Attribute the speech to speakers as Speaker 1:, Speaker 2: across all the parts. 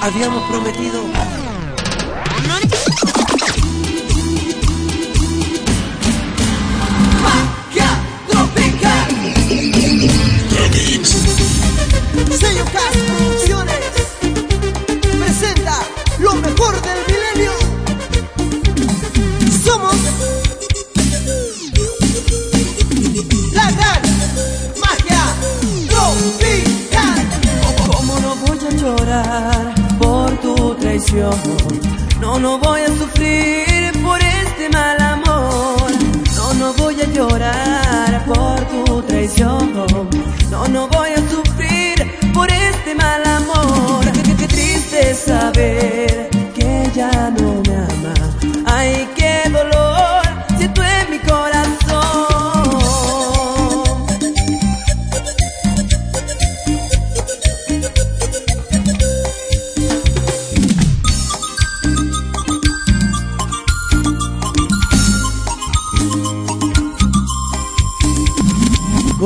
Speaker 1: habíamos prometido. No, no voy a sufrir por este mal amor. No, no voy a llorar por tu traición.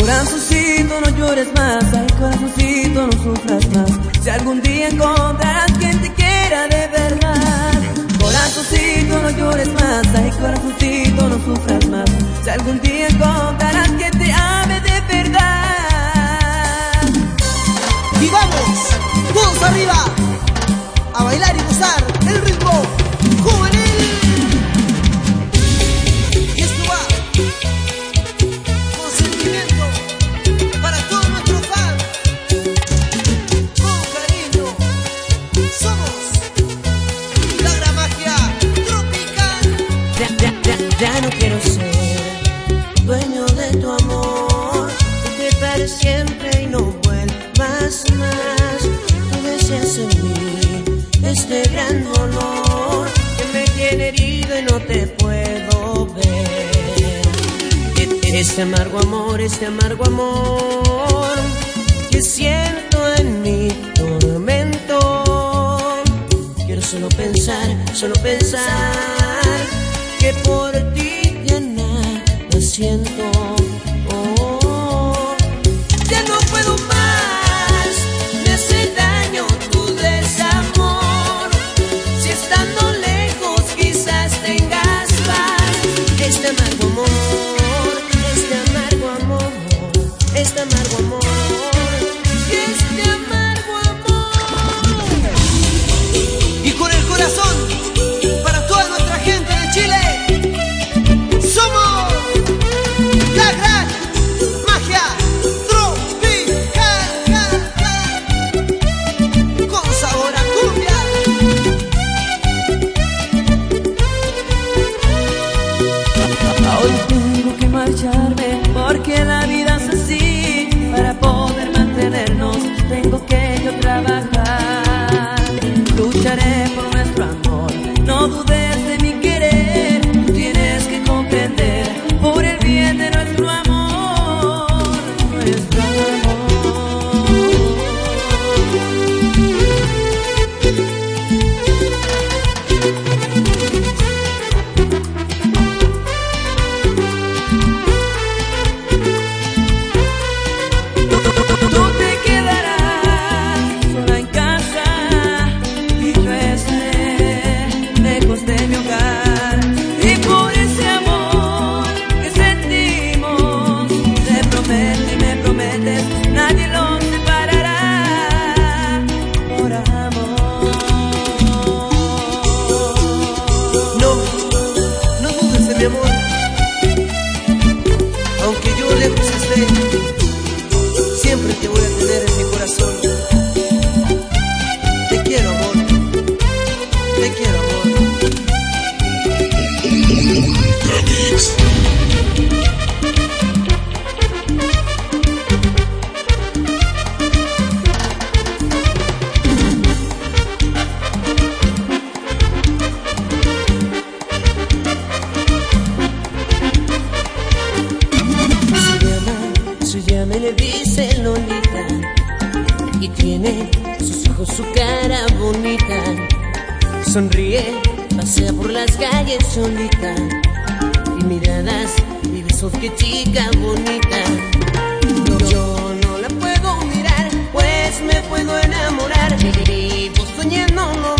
Speaker 1: Corazoncito, no llores más, ay corazoncito, no sufras más. Si algún día encontrarás quien te quiera de verdad. Corazoncito, no llores más, ay corazoncito, no sufras más. Si algún día encontrarás quien siempre y no vuelvas más. Tú deseas en mí este gran dolor que me tiene herido y no te puedo ver. E- Este amargo amor, este amargo amor que siento en mi tormento. Quiero solo pensar, solo pensar que por ti ya nada siento.
Speaker 2: De
Speaker 1: amor. tiene sus ojos, su cara bonita. Sonríe, pasea por las calles solita. Y miradas y besos, que chica bonita. No, yo no la puedo mirar, pues me puedo enamorar. Vivo soñando